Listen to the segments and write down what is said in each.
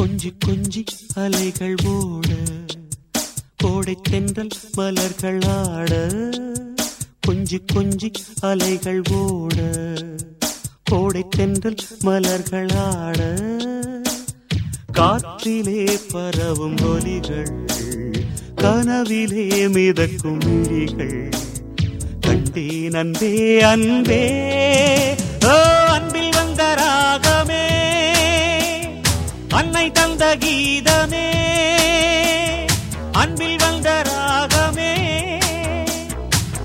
கொஞ்சி கொஞ்சி அலைகள் ஓட கோடை தென்றல் மலர்கள் ஆட கொஞ்சி கொஞ்சி அலைகள் ஓட கோடை தென்றல் மலர்கள் ஆட. காற்றிலே பரவும் ஒலிகள் கனவிலே மிதக்கும் விழிகள் கண்டேன் அன்பே அன்பே அன்பில் அன்னை தந்த கீதமே அன்பில் வந்த ராகமே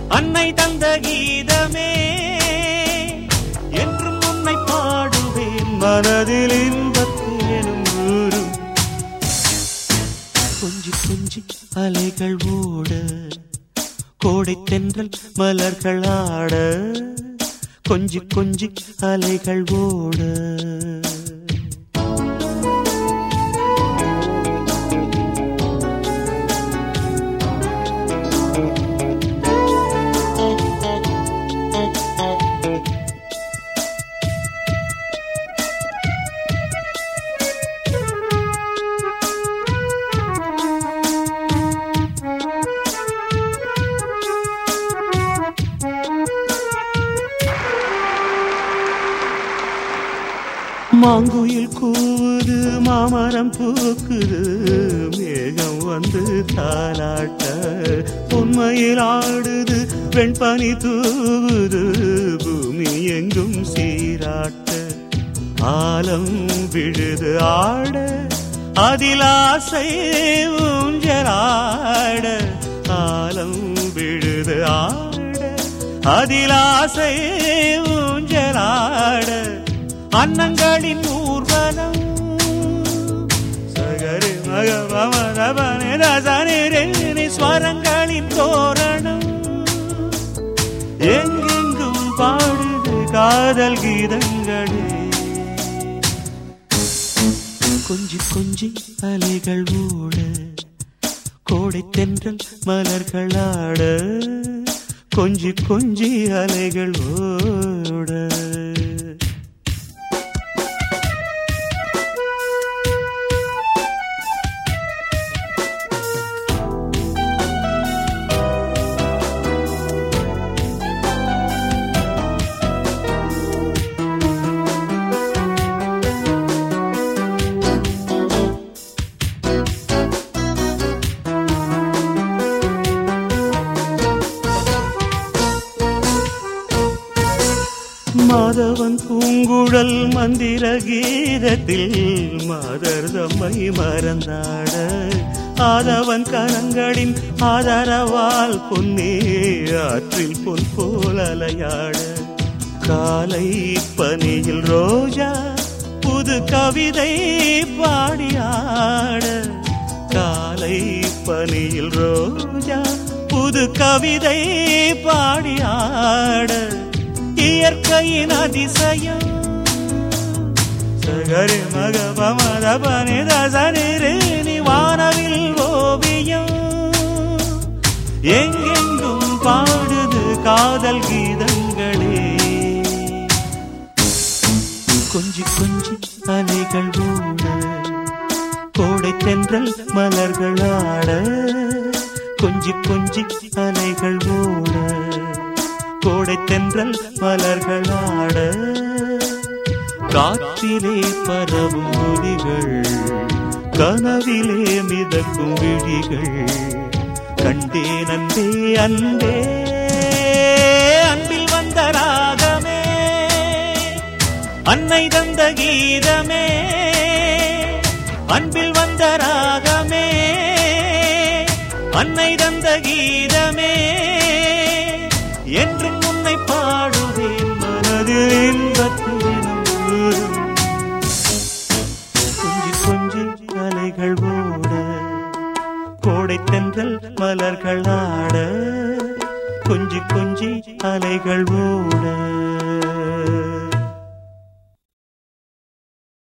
அன்னை தந்த கீதமே என்றும் உன்னை பாடுவேன். மனதில் இன்பத்தேனும் ஊரும் கொஞ்சி கொஞ்சி அலைகள் ஓட கோடை தென்றல் மலர்கள் ஆட கொஞ்சி கொஞ்சி அலைகள் ஓட. மாங்குயில் கூவுது மாமரம் பூக்குது மேகம் வந்து தாலாட்ட. உண்மையில் ஆடுது வெண்பனி தூவுது பூமி எங்கும் சீராட்ட. ஆலம் விழுது ஆட அதில் ஆசை ஊஞ்சலாட. ஆலம் விழுது ஆட அதில் ஆசை ஊஞ்சலாட. அன்னங்களின் ஊர்வலம். சகரி மகபமரபனே ரசனி ஸ்வரங்களின் தோரணம். எங்கெங்கும் பாடுது காதல் கீதங்களே. கொஞ்சி கொஞ்சி அலைகள் ஓட கோடை தென்றல் மலர்களாட கொஞ்சி கொஞ்சி அலைகள் ஓட. மாதவன் பூங்குழல் மந்திர கீதத்தில் மாதர் தம்மை மறந்தாட. ஆதவன் கரங்களின் ஆதரவால் பொன்னே ஆற்றில் பொன் போல் அலையாட. காலை பனியில் ரோஜா புது கவிதை பாடியாட. காலை பனியில் ரோஜா புது கவிதை பாடியாட. இயற்கையின் அதிசயம். சகரி மகபமதபனி தசனிரு நிவானவில் ஓவியம். எங்கெங்கும் பாடுது காதல் கீதங்களே. கொஞ்சி கொஞ்சி அலைகள் ஊட கோடை தென்றல் மலர்கள் ஆட கொஞ்சி கொஞ்சி அலைகள் ஓட கோடை தென்றல் மலர்களாட ஆட காற்றிலே பரவும் ஒலிகள் கனவிலே மிதக்கும் விழிகள். கண்டே அன்பே அன்பே அன்பில் வந்த ராகமே அன்னை தந்த கீதமே அன்பில் வந்த ராகமே அன்னை தந்த கீதமே. என்றும் உன்னை பாடுவேன். மனதில் இன்பத்தேனும் கொஞ்சி கொஞ்சி அலைகள் ஓட கோடை தென்றல் மலர்கள் ஆட கொஞ்சி கொஞ்சி அலைகள் ஓட.